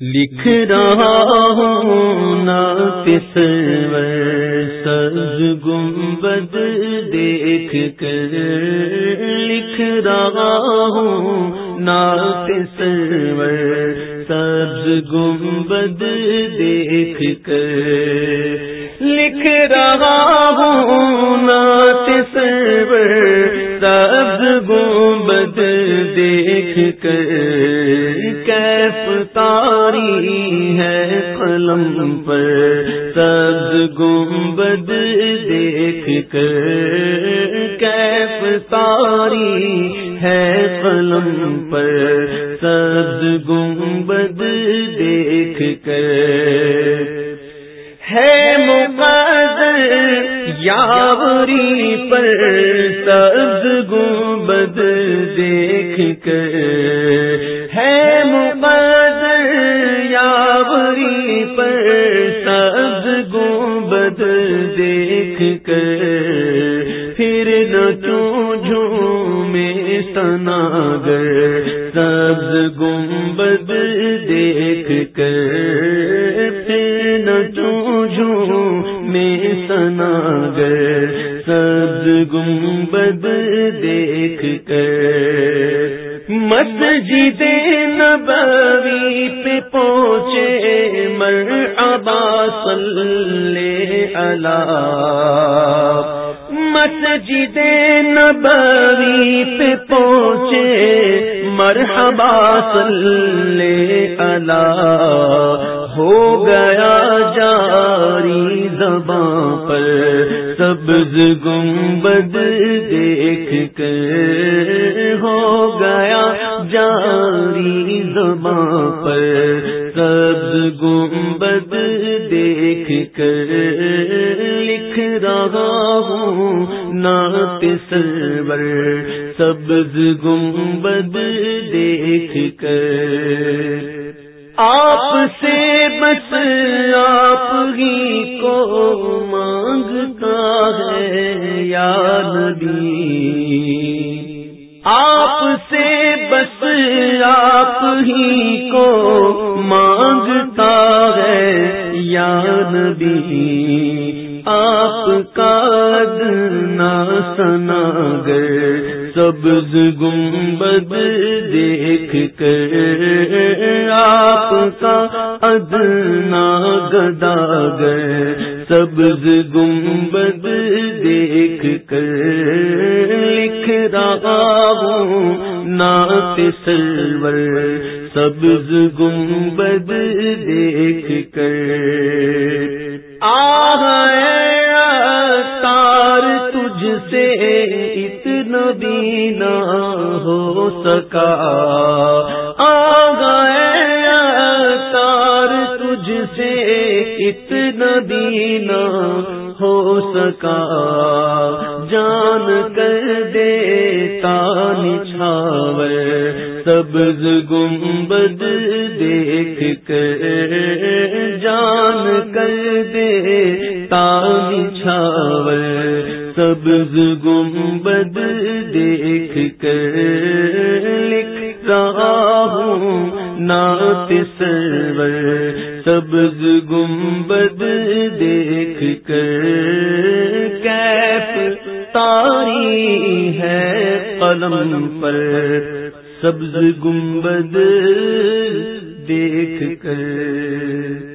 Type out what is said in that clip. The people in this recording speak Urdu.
لکھ رہا ہوں نات سز گنبد دیکھ کر لکھ رہا ہوں نات سرور سبز گنبد دیکھ کر لکھ رہا ہوں نات سرور سبز گنبد دیکھ قلم پر سبز گنبد دیکھ کر کیف تاری ہے قلم پر سبز گنبد دیکھ کر ہے مقدر یاوری پر سبز گنبد دیکھ کر یاوری پر سبز گنبد دیکھ کر، پھر نہ جھوم میں سناگر، سبز گنبد دیکھ کر، پھر نہ میں سنا گر سبز گنبد دیکھ کر۔ مسجد نبوی پہ پہنچے مر ابا صلی اللہ مسجد نبوی پہ پہنچے مرحبا صلی اللہ ہو گیا جاری زباں پر سبز گنبد دیکھ کر جاری زباں پر سبز گنبد دیکھ کر لکھ رہا ہوں نات سرور سبز گنبد دیکھ کر۔ آپ سے بس آپ ہی کو مانگتا ہے یا نبی۔ آپ سے آپ ہی کو مانگتا ہے، یا نبی، آپ کا نا سنا گئے سبز گنبد دیکھ کر آپ کا ادنا گدا گئے سبز گنبد دیکھ کر لکھ رہا سلور سبز گنبد دیکھ کر۔ تار تجھ سے اتنا بھی ہو سکا۔ آ گیا تار تجھ سے اتنا بھی ہو سکا۔ جان کر دے تان چھاور، سبز گنبد دیکھ کر، جان کر دے تان چھاور، سبز گنبد دیکھ کر لکھ رہا ہوں نات سرور، سبز گنبد دیکھ کر، کیف تاری ہے قلم پر سبز گنبد دیکھ کر